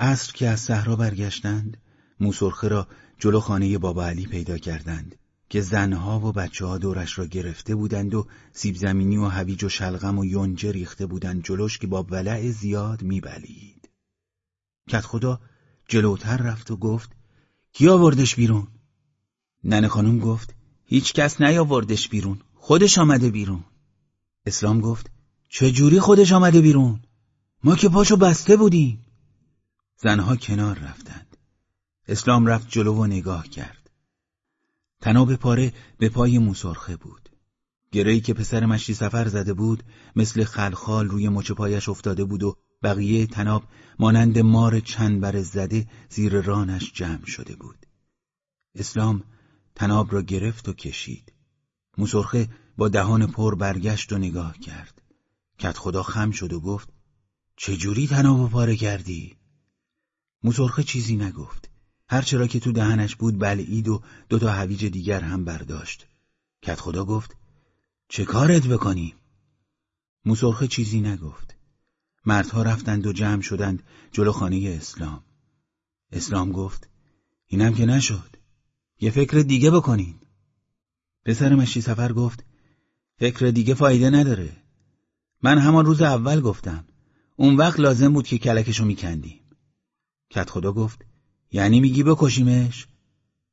عصر که از صحرا برگشتند موسرخه را جلو خانه بابا علی پیدا کردند که زنها و بچه ها دورش را گرفته بودند و سیب زمینی و هویج و شلغم و یونجه ریخته بودند جلوش که با ولع زیاد میبلید. کت خدا جلوتر رفت و گفت کی آوردش بیرون؟ ننه خانم گفت هیچ کس نیاوردش بیرون خودش آمده بیرون اسلام گفت چه جوری خودش آمده بیرون؟ ما که پاشو بسته بودیم زنها کنار رفتند. اسلام رفت جلو و نگاه کرد. تناب پاره به پای موسرخه بود. گرهی که پسر مشتی سفر زده بود مثل خلخال روی مچ پایش افتاده بود و بقیه تناب مانند مار چند بر زده زیر رانش جمع شده بود. اسلام تناب را گرفت و کشید. موسرخه با دهان پر برگشت و نگاه کرد. کت خدا خم شد و گفت چجوری تناب پاره کردی؟ موسرخه چیزی نگفت. هرچرا که تو دهنش بود بلعید و دوتا هویج دیگر هم برداشت. کت خدا گفت چه کارت بکنیم؟ موسرخه چیزی نگفت. مردها رفتند و جمع شدند جلو خانه اسلام. اسلام گفت اینم که نشد. یه فکر دیگه بکنین. پسر مشی سفر گفت فکر دیگه فایده نداره. من همان روز اول گفتم. اون وقت لازم بود که کلکشو میکندیم. کت خدا گفت یعنی میگی بکشیمش؟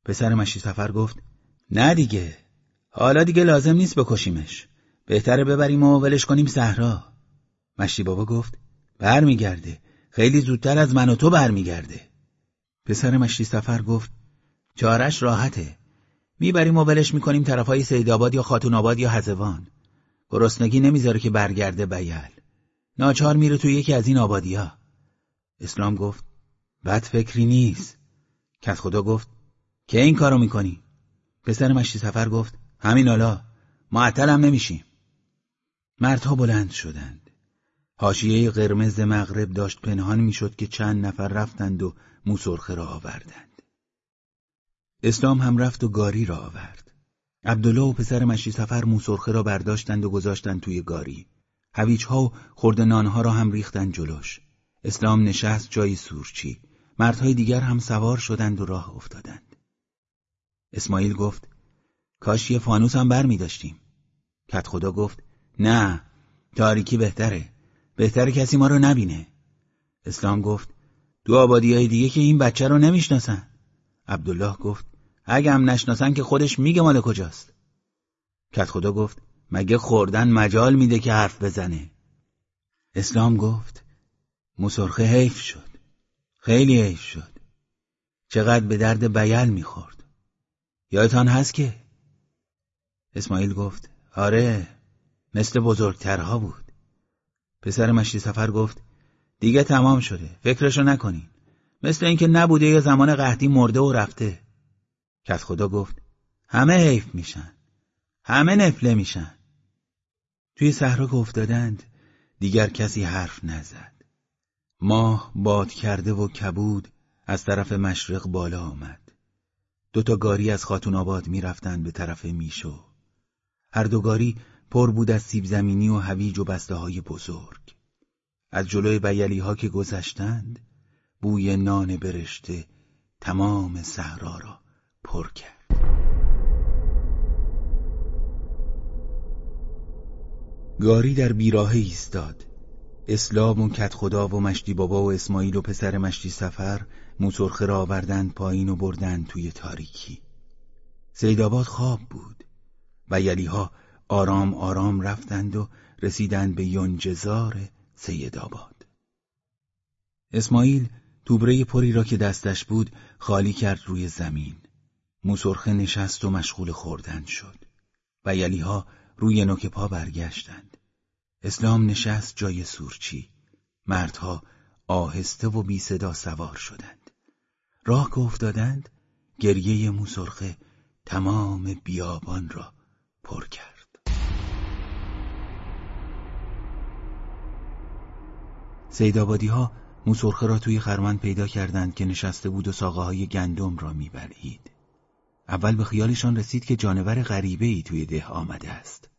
پسر مشی سفر گفت نه دیگه حالا دیگه لازم نیست بکشیمش بهتره ببریم و ولش کنیم صحرا. مشی بابا گفت برمیگرده خیلی زودتر از من و تو برمیگرده. پسر مشی سفر گفت چارش راحته می‌بریم و ولش می‌کنیم طرفای سیدآباد یا خاتون آباد یا هزوان گرسنگی نمی‌ذاره که برگرده بیل. ناچار میره تو یکی از این آبادیا اسلام گفت بد فکری نیست. کت خدا گفت که این کارو می‌کنی؟ پسر مشتی سفر گفت همین حالا معطل هم نمیشیم. مردها بلند شدند. حاشیه قرمز مغرب داشت پنهان می‌شد که چند نفر رفتند و موسرخه را آوردند. اسلام هم رفت و گاری را آورد. عبدالله و پسر مشی سفر موسرخه را برداشتند و گذاشتند توی گاری. هویج ها و خورده نانها را هم ریختند جلوش. اسلام نشست جای سورچی. مردهای دیگر هم سوار شدند و راه افتادند. اسماعیل گفت کاش یه فانوس هم بر می داشتیم. کت خدا گفت نه تاریکی بهتره. بهتره کسی ما رو نبینه. اسلام گفت دو آبادی های دیگه که این بچه رو نمی‌شناسن. عبدالله گفت اگه هم نشناسن که خودش میگه مال کجاست. کت خدا گفت مگه خوردن مجال میده که حرف بزنه؟ اسلام گفت مسرخه حیف شد. خیلی حیف شد. چقدر به درد بیل می‌خورد. یادتان هست که؟ اسماعیل گفت آره مثل بزرگترها بود. پسر مشتی سفر گفت دیگه تمام شده فکرشو نکنین. مثل اینکه نبوده یه زمان قحطی مرده و رفته. کت خدا گفت همه حیف میشن. همه نفله میشن. توی صحرا که افتادند دیگر کسی حرف نزد. ماه باد کرده و کبود از طرف مشرق بالا آمد. دو تا گاری از خاتون آباد می‌رفتند به طرف میشو. هر دو گاری پر بود از سیب زمینی و هویج و بسته های بزرگ. از جلوی بیلی ها که گذشتند بوی نان برشته تمام صحرا را پر کرد. گاری در بیراه ایستاد. اسلام و کت خدا و مشتی بابا و اسماعیل و پسر مشتی سفر موسرخه را آوردند پایین و بردند توی تاریکی. سیدآباد خواب بود و یلیها آرام آرام رفتند و رسیدند به یونجزار سیدآباد اسماعیل توبره پری را که دستش بود خالی کرد روی زمین. موسرخه نشست و مشغول خوردن شد و یلیها روی نوک پا برگشتند. اسلام نشست جای سورچی. مردها آهسته و بی صدا سوار شدند. راه که افتادند گریه موسرخه تمام بیابان را پر کرد. سیدابادی ها موسرخه را توی خرمن پیدا کردند که نشسته بود و ساقه های گندم را میبلید اول به خیالشان رسید که جانور غریبه ای توی ده آمده است.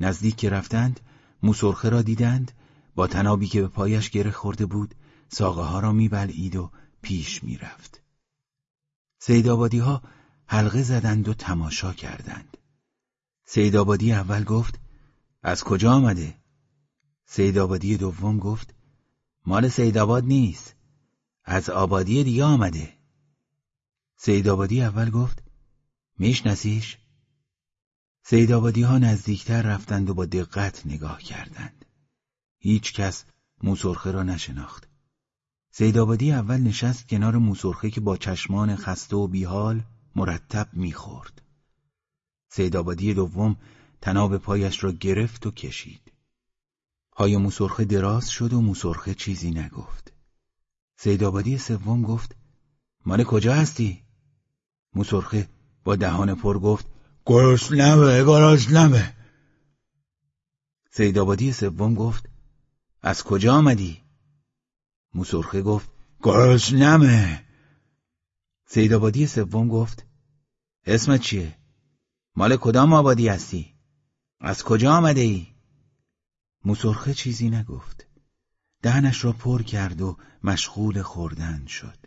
نزدیک که رفتند موسرخه را دیدند با تنابی که به پایش گره خورده بود ساقه ها را میبلعید و پیش می‌رفت. سیدابادی ها حلقه زدند و تماشا کردند. سیدابادی اول گفت از کجا آمده؟ سیدابادی دوم گفت مال سیداباد نیست از آبادی دیگه آمده سیدابادی اول گفت میشناسیش؟ سیدابادی ها نزدیکتر رفتند و با دقت نگاه کردند. هیچ کس موسرخه را نشناخت. سیدابادی اول نشست کنار موسرخه که با چشمان خسته و بیحال مرتب می‌خورد. سیدابادی دوم تناب پایش را گرفت و کشید. پای موسرخه دراز شد و موسرخه چیزی نگفت. سیدابادی سوم گفت مال کجا هستی؟ موسرخه با دهان پر گفت گرسنمه گرسنمه سیدابادی سوم گفت از کجا آمدی؟ موسرخه گفت گرسنمه سیدابادی سوم گفت اسمت چیه؟ مال کدام آبادی هستی؟ از کجا آمده ای؟ موسرخه چیزی نگفت دهنش را پر کرد و مشغول خوردن شد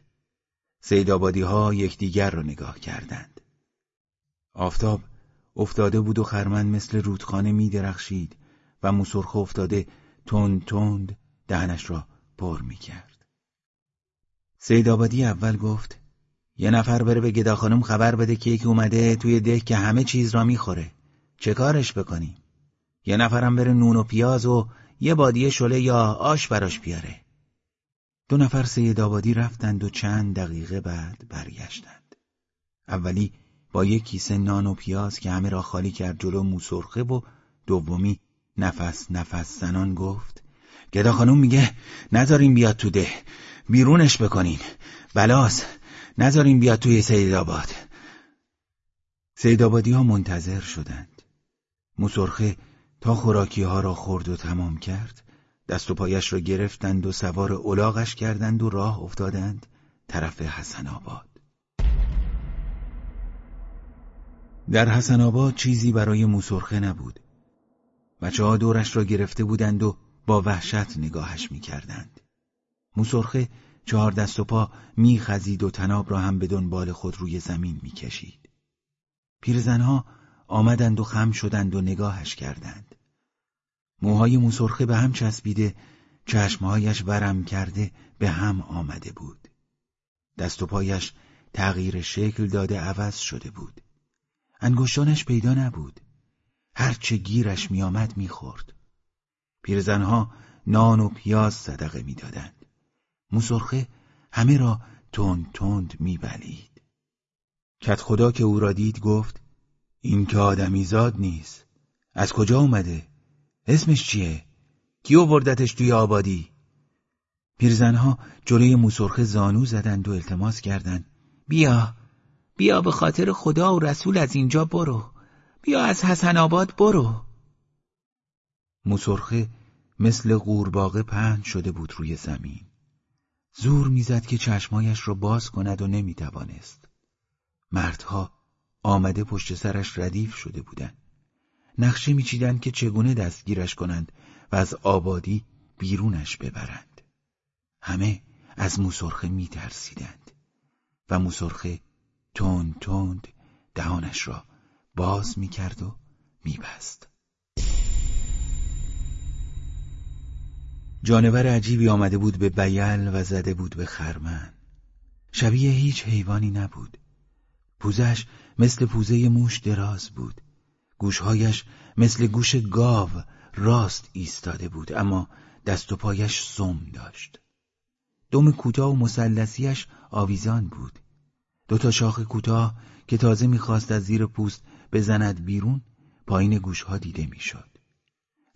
سیدابادی ها یکدیگر را نگاه کردند آفتاب افتاده بود و خرمن مثل رودخانه می درخشید و موسرخه افتاده تند تند دهنش را پر می کرد. سیدابادی اول گفت یه نفر بره به گدا خانم خبر بده که یکی اومده توی ده که همه چیز را می‌خوره چه کارش بکنیم یه نفرم بره نون و پیاز و یه بادیه شله یا آش براش بیاره. دو نفر سید آبادی رفتند و چند دقیقه بعد برگشتند. اولی با یک کیسه نان و پیاز که همه را خالی کرد جلو موسرخه و دومی نفس نفس زنان گفت گدا خانوم میگه نذارین بیاد تو ده بیرونش بکنین. بلاس نذارین بیاد توی سید آباد. سید آبادی ها منتظر شدند. موسرخه تا خوراکی ها را خورد و تمام کرد دست و پایش را گرفتند و سوار اولاغش کردند و راه افتادند طرف حسن آباد. در حسن آباد چیزی برای موسرخه نبود بچه ها دورش را گرفته بودند و با وحشت نگاهش می کردند موسرخه چهار دست و پا می خزید و تناب را هم به دنبال خود روی زمین می کشید پیرزنها آمدند و خم شدند و نگاهش کردند. موهای موسرخه به هم چسبیده چشمهایش ورم کرده به هم آمده بود. دست و پایش تغییر شکل داده عوض شده بود. انگشتانش پیدا نبود. هرچه گیرش میآمد می‌خورد. پیرزنها نان و پیاز صدقه می‌دادند. موسرخه همه را تند تند میبلید. کت خدا که او را دید گفت این که آدمیزاد نیست. از کجا اومده؟ اسمش چیه؟ کی آوردتش توی آبادی؟ پیرزنها جلوی موسرخه زانو زدند و التماس کردند. بیا. بیا به خاطر خدا و رسول از اینجا برو. بیا از حسن آباد برو. موسرخه مثل قورباغه پهن شده بود روی زمین. زور می‌زد که چشمایش را باز کند و نمی‌توانست. مردها آمده پشت سرش ردیف شده بودند. نقشه میچیدند که چگونه دستگیرش کنند و از آبادی بیرونش ببرند. همه از موسرخه میترسیدند و موسرخه تند تند دهانش را باز می‌کرد و میبست. جانور عجیبی آمده بود به بیل و زده بود به خرمن. شبیه هیچ حیوانی نبود. پوزش مثل پوزه موش دراز بود. گوشهایش مثل گوش گاو راست ایستاده بود اما دست و پایش سم داشت. دم کوتاه و مسلسیش آویزان بود. دو تا شاخ کوتاه که تازه می‌خواست از زیر پوست بزند بیرون پایین گوشها دیده می‌شد.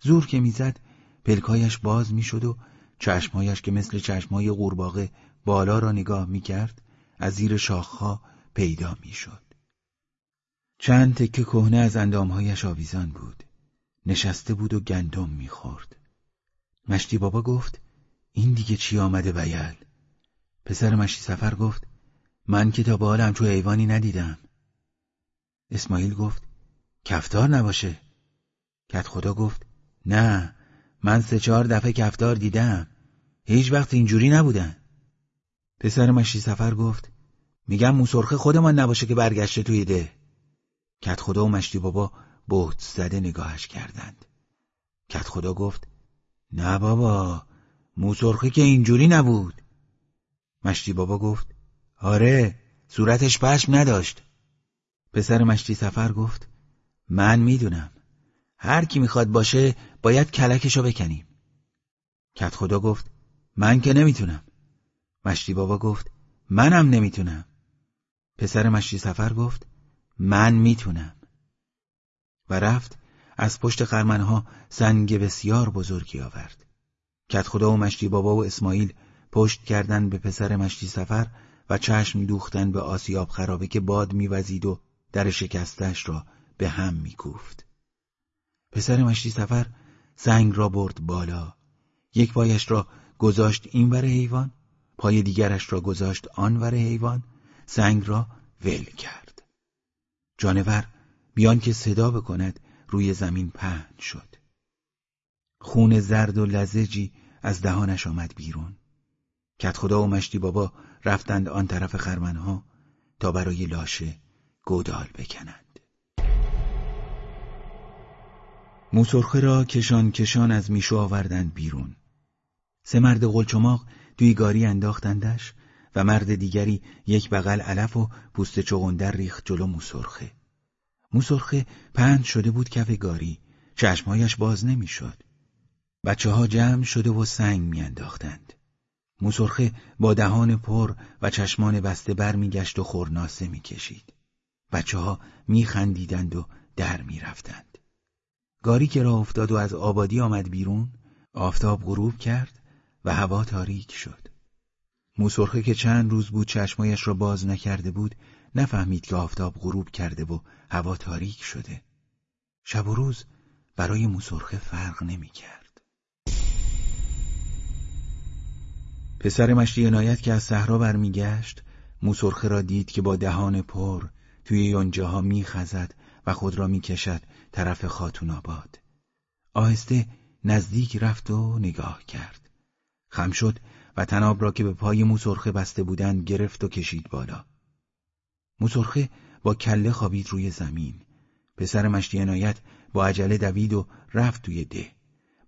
زور که می‌زد پلکایش باز می‌شد و چشمهایش که مثل چشمهای قورباغه بالا را نگاه می‌کرد از زیر شاخها پیدا می‌شد. چند تکه کهنه از اندامهایش آویزان بود. نشسته بود و گندم می‌خورد. مشتی بابا گفت این دیگه چی آمده بیل؟ پسر مشتی سفر گفت من که تا به حالم تو ایوانی ندیدم. اسماعیل گفت کفتار نباشه. کت خدا گفت نه من سه چهار دفعه کفتار دیدم. هیچ وقت اینجوری نبودن. پسر مشتی سفر گفت میگم موسرخه خودمان نباشه که برگشته توی ده. کت خدا و مشتی بابا بهت زده نگاهش کردند. کت خدا گفت نه بابا موسرخه که اینجوری نبود. مشتی بابا گفت آره صورتش پشم نداشت. پسر مشتی سفر گفت من می‌دونم. هر کی می‌خواد باشه باید کلکشو بکنیم. کت خدا گفت من که نمی‌تونم. مشتی بابا گفت منم نمی‌تونم. پسر مشتی سفر گفت من می‌تونم. و رفت از پشت خرمنها سنگ بسیار بزرگی آورد. کت خدا و مشتی بابا و اسماعیل پشت کردن به پسر مشتی سفر و چشم دوختن به آسیاب خرابه که باد میوزید و در شکستش را به هم میکوفت. پسر مشتی سفر سنگ را برد بالا. یک پایش را گذاشت این ور حیوان، پای دیگرش را گذاشت آن ور حیوان، سنگ را ول کرد. جانور بیان که صدا بکند روی زمین پهن شد. خون زرد و لزجی از دهانش آمد بیرون. کت خدا و مشتی بابا رفتند آن طرف خرمنها تا برای لاشه گودال بکنند موسرخه را کشان کشان از میشو آوردند بیرون سه مرد قلچماق توی گاری انداختندش و مرد دیگری یک بغل علف و پوست چغندر ریخت جلو موسرخه موسرخه پهن شده بود کف گاری چشمهایش باز نمی‌شد. بچه ها جمع شده و سنگ میانداختند. موسرخه با دهان پر و چشمان بسته بر میگشت و خورناسه می‌کشید. بچه ها میخندیدند و در می‌رفتند. گاری که را افتاد و از آبادی آمد بیرون، آفتاب غروب کرد و هوا تاریک شد. موسرخه که چند روز بود چشمایش را باز نکرده بود، نفهمید که آفتاب غروب کرده و هوا تاریک شده. شب و روز برای موسرخه فرق نمی‌کرد. پسر مشتی عنایت که از صحرا برمیگشت موسرخه را دید که با دهان پر توی یونجاها میخزد و خود را می‌کشد طرف خاتون آباد. آهسته نزدیک رفت و نگاه کرد. خم شد و تناب را که به پای موسرخه بسته بودند گرفت و کشید بالا. موسرخه با کله خوابید روی زمین. پسر مشتی عنایت با عجله دوید و رفت توی ده.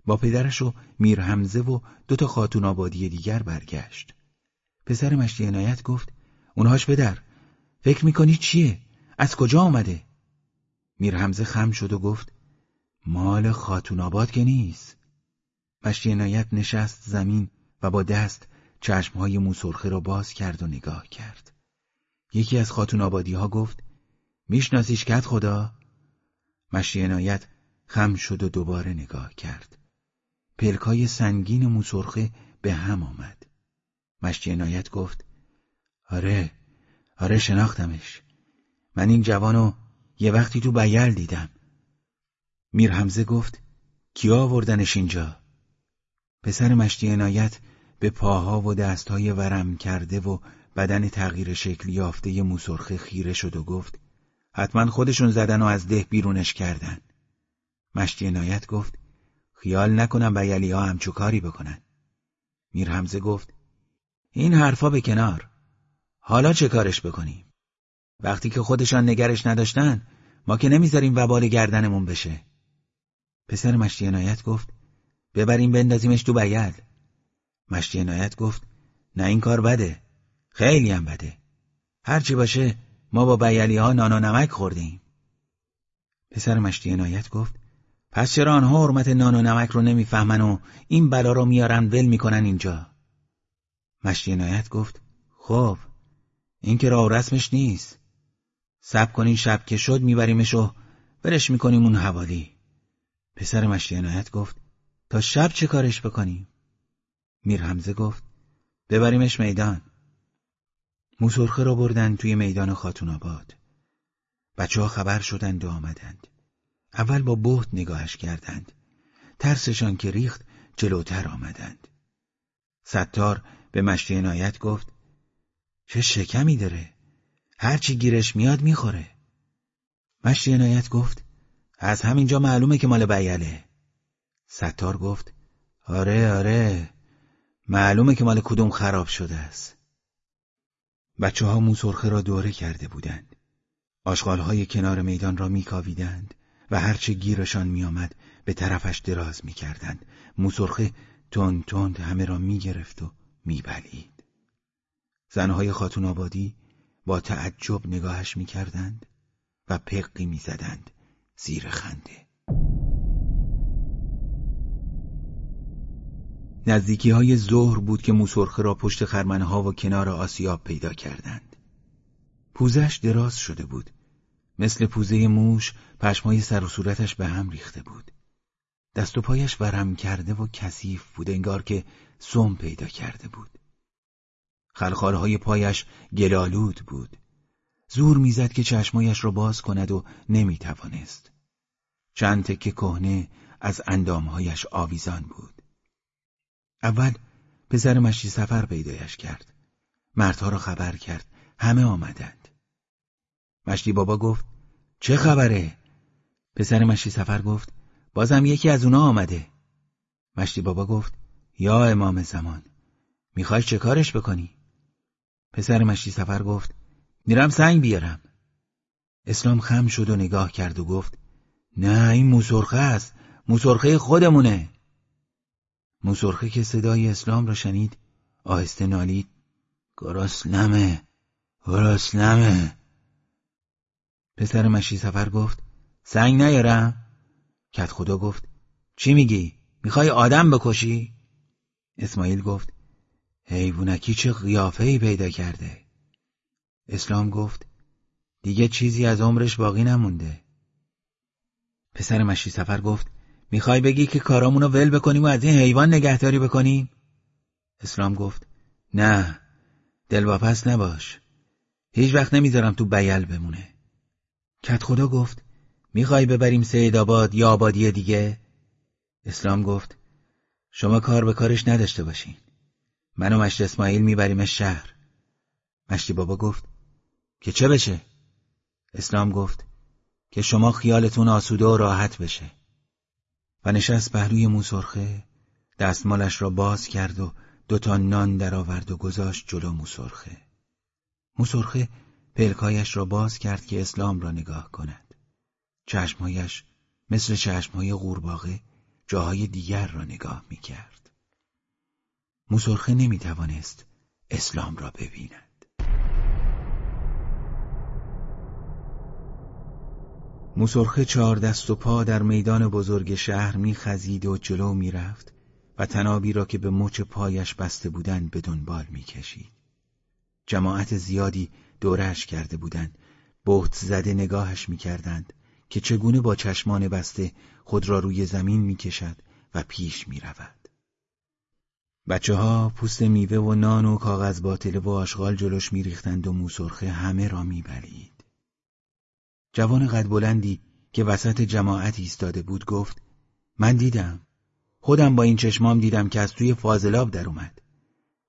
با پدرش و میر حمزه و دو تا خاتون آبادی دیگر برگشت. پسر مشتی عنایت گفت اونهاش پدر فکر می‌کنی چیه؟ از کجا آمده؟ میر حمزه خم شد و گفت مال خاتون آباد که نیست. مشتی عنایت نشست زمین و با دست چشمهای موسرخه را باز کرد و نگاه کرد. یکی از خاتون آبادی ها گفت میشناسیش کت خدا؟ مشتی عنایت خم شد و دوباره نگاه کرد. پلکای سنگین موسرخه به هم آمد. مشتی عنایت گفت آره آره شناختمش. من این جوانو یه وقتی تو بیل دیدم. میر حمزه گفت کیا آوردنش اینجا؟ پسر مشتی عنایت به پاها و دستهای ورم کرده و بدن تغییر شکل یافته موسرخه خیره شد و گفت حتما خودشون زدن و از ده بیرونش کردن. مشتی عنایت گفت خیال نکنم بیلی ها همچو کاری بکنن. میر حمزه گفت این حرفا به کنار. حالا چه کارش بکنیم؟ وقتی که خودشان نگرش نداشتن ما که نمی‌ذاریم وبال گردنمون بشه. پسر مشتی عنایت گفت ببریم بندازیمش تو بیل مشتی عنایت گفت نه این کار بده. خیلی هم بده. هرچی باشه ما با بیلی ها نان و نمک خوردیم. پسر مشتی عنایت گفت پس چرا آنها حرمت نان و نمک رو نمی‌فهمن و این بلا رو میارن ول می‌کنن اینجا؟ مشتی عنایت گفت خب این که راه رسمش نیست. سب کنین شب که شد میبریمش و برش می‌کنیم اون حوالی. پسر مشتی عنایت گفت تا شب چه کارش بکنیم؟ میر حمزه گفت ببریمش میدان. موسرخه را بردن توی میدان خاتون آباد. بچه ها خبر شدند و آمدند. اول با بهت نگاهش کردند. ترسشان که ریخت جلوتر آمدند. ستار به مشتی عنایت گفت چه شکمی داره؟ هرچی گیرش میاد می‌خوره. مشتی عنایت گفت از همینجا معلومه که مال بیله ستار گفت آره آره معلومه که مال کدوم خراب شده است. بچه ها موسرخه را دوره کرده بودند. های کنار میدان را میکاویدند. و هرچه گیرشان میآمد به طرفش دراز می‌کردند. موسرخه تند تند همه را می‌گرفت و میبلید زنهای خاتون آبادی با تعجب نگاهش می‌کردند و پقی می‌زدند زیر خنده. نزدیکی های ظهر بود که موسرخه را پشت خرمنها و کنار آسیاب پیدا کردند. پوزش دراز شده بود. مثل پوزه موش پشمای سر و صورتش به هم ریخته بود. دست و پایش ورم کرده و کثیف بود انگار که سم پیدا کرده بود. خلخالهای پایش گلالود بود. زور می‌زد که چشمایش را باز کند و نمی‌توانست. چند تکه کهنه از اندامهایش آویزان بود. اول پسر مشی سفر پیدایش کرد. مردها را خبر کرد. همه آمدند. مشتی بابا گفت چه خبره؟ پسر مشتی سفر گفت بازم یکی از اونا آمده مشتی بابا گفت یا امام زمان می‌خوای چه کارش بکنی؟ پسر مشتی سفر گفت میرم سنگ بیارم اسلام خم شد و نگاه کرد و گفت نه این موسرخه است موسرخه خودمونه موسرخه که صدای اسلام را شنید آهسته نالید گرسنمه گرسنمه پسر مشی سفر گفت سنگ نیارم؟ کت خدا گفت چی میگی؟ می‌خوای آدم بکشی؟ اسماعیل گفت حیوونکی چه قیافه ای پیدا کرده؟ اسلام گفت دیگه چیزی از عمرش باقی نمونده. پسر مشی سفر گفت می‌خوای بگی که کارامونو ول بکنیم و از این حیوان نگهداری بکنیم؟ اسلام گفت نه دلواپس نباش. هیچ وقت نمی‌ذارم تو بیل بمونه. کت خدا گفت می‌خوای ببریم سید آباد یا آبادی دیگه؟ اسلام گفت شما کار به کارش نداشته باشین من و مشت اسماعیل می‌بریم شهر مشتی بابا گفت که چه بشه؟ اسلام گفت که شما خیالتون آسوده و راحت بشه و نشست پهلوی موسرخه دستمالش را باز کرد و دوتا نان درآورد و گذاشت جلو موسرخه موسرخه پلکایش را باز کرد که اسلام را نگاه کند. چشمهایش مثل چشمهای قورباغه جاهای دیگر را نگاه می کرد موسرخه نمی توانست اسلام را ببیند. موسرخه چهار دست و پا در میدان بزرگ شهر میخزید و جلو می‌رفت و تنابی را که به مچ پایش بسته بودند به دنبال می‌کشید. جماعت زیادی دورش کرده بودند، بهت زده نگاهش می‌کردند که چگونه با چشمان بسته خود را روی زمین می‌کشد و پیش می‌رود. بچه ها پوست میوه و نان و کاغذ باطله و آشغال جلوش میریختند و موسرخه همه را میبلید. جوان قد بلندی که وسط جماعت ایستاده بود گفت من دیدم خودم با این چشمام دیدم که از توی فاضلاب در اومد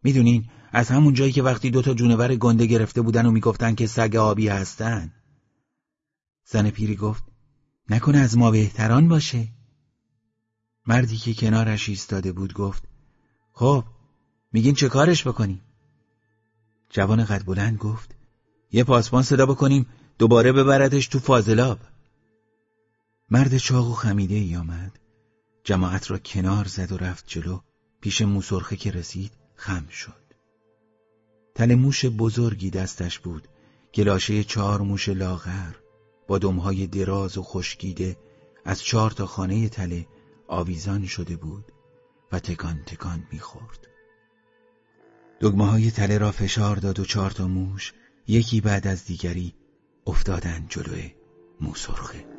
می‌دونین از همون جایی که وقتی دوتا جونور گنده گرفته بودن و می‌گفتن که سگ آبی هستن. زن پیری گفت نکنه از ما بهتران باشه. مردی که کنارش ایستاده بود گفت خب میگین چه کارش بکنیم؟ جوان قد بلند گفت یه پاسبان صدا بکنیم دوباره ببردش تو فاضلاب. مرد چاق و خمیده ای آمد. جماعت را کنار زد و رفت جلو پیش موسرخه که رسید خم شد. تل موش بزرگی دستش بود گلاشه چهار موش لاغر با دمهای دراز و خشکیده از چهار تا خانه تله آویزان شده بود و تکان تکان می‌خورد. دگمه های تله را فشار داد و چهار تا موش یکی بعد از دیگری افتادن جلوی موسرخه